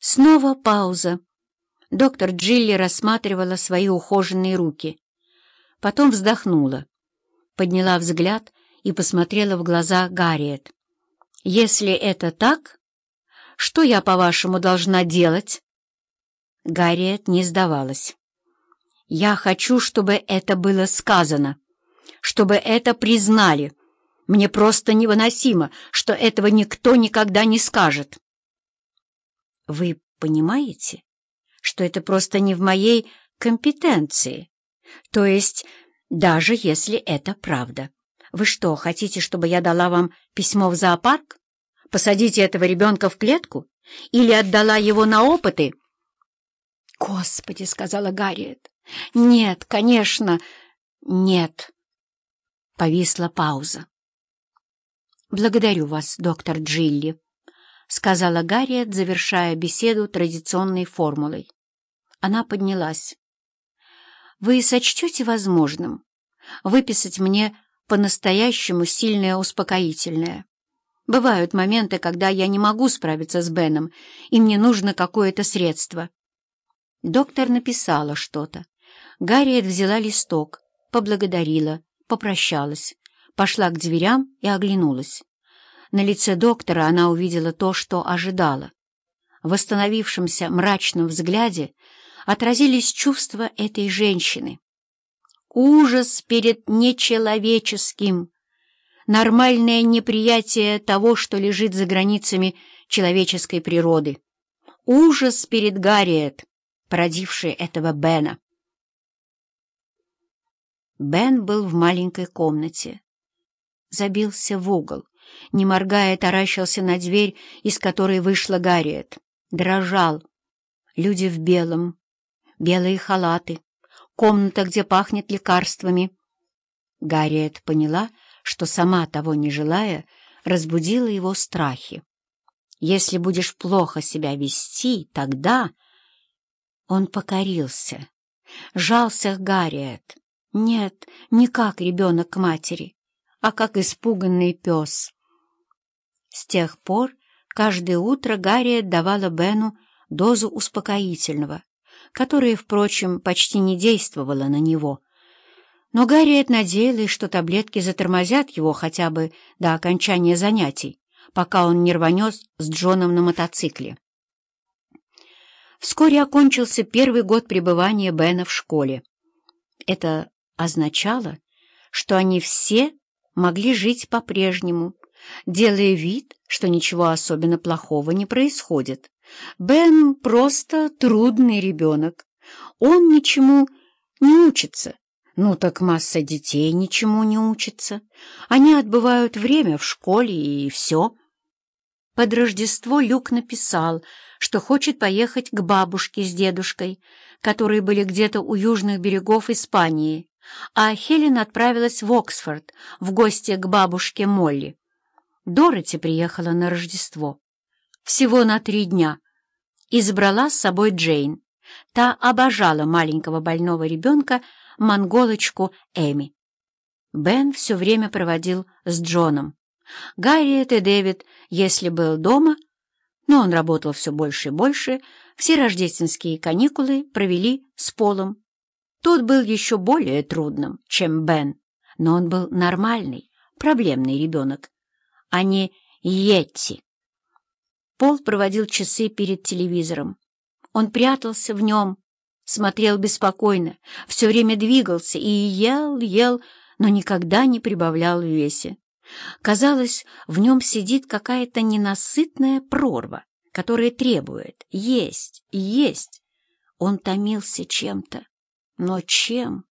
Снова пауза. Доктор Джилли рассматривала свои ухоженные руки. Потом вздохнула, подняла взгляд и посмотрела в глаза Гарриет. «Если это так, что я, по-вашему, должна делать?» Гарриет не сдавалась. «Я хочу, чтобы это было сказано, чтобы это признали. Мне просто невыносимо, что этого никто никогда не скажет». «Вы понимаете, что это просто не в моей компетенции? То есть, даже если это правда. Вы что, хотите, чтобы я дала вам письмо в зоопарк? Посадите этого ребенка в клетку? Или отдала его на опыты?» «Господи!» — сказала Гарриет. «Нет, конечно, нет». Повисла пауза. «Благодарю вас, доктор Джилли», — сказала Гарриет, завершая беседу традиционной формулой. Она поднялась. «Вы сочтете возможным выписать мне по-настоящему сильное успокоительное? Бывают моменты, когда я не могу справиться с Беном, и мне нужно какое-то средство». Доктор написала что-то. Гарриет взяла листок, поблагодарила, попрощалась, пошла к дверям и оглянулась. На лице доктора она увидела то, что ожидала. В восстановившемся мрачном взгляде отразились чувства этой женщины. Ужас перед нечеловеческим, нормальное неприятие того, что лежит за границами человеческой природы. Ужас перед Гарриет, породивший этого Бена. Бен был в маленькой комнате. Забился в угол, не моргая, таращился на дверь, из которой вышла Гарриет. Дрожал. Люди в белом, белые халаты, комната, где пахнет лекарствами. Гарриет поняла, что сама того не желая, разбудила его страхи. «Если будешь плохо себя вести, тогда...» Он покорился, жался Гарриет. Нет, не как ребенок к матери, а как испуганный пес. С тех пор каждое утро Гарриет давала Бену дозу успокоительного, которая, впрочем, почти не действовала на него. Но Гарриет надеялась, что таблетки затормозят его хотя бы до окончания занятий, пока он не рванет с Джоном на мотоцикле. Вскоре окончился первый год пребывания Бена в школе. Это означало, что они все могли жить по-прежнему, делая вид, что ничего особенно плохого не происходит. Бен просто трудный ребенок. Он ничему не учится. Ну так масса детей ничему не учится. Они отбывают время в школе и все. Под Рождество Люк написал, что хочет поехать к бабушке с дедушкой, которые были где-то у южных берегов Испании, а Хелен отправилась в Оксфорд в гости к бабушке Молли. Дороти приехала на Рождество. Всего на три дня. И забрала с собой Джейн. Та обожала маленького больного ребенка, монголочку Эми. Бен все время проводил с Джоном. Гарриет и Дэвид, если был дома, но он работал все больше и больше, все рождественские каникулы провели с Полом. Тот был еще более трудным, чем Бен, но он был нормальный, проблемный ребенок, а не Йетти. Пол проводил часы перед телевизором. Он прятался в нем, смотрел беспокойно, все время двигался и ел, ел, но никогда не прибавлял в весе. Казалось, в нем сидит какая-то ненасытная прорва, которая требует есть, есть. Он томился чем-то. Но чем?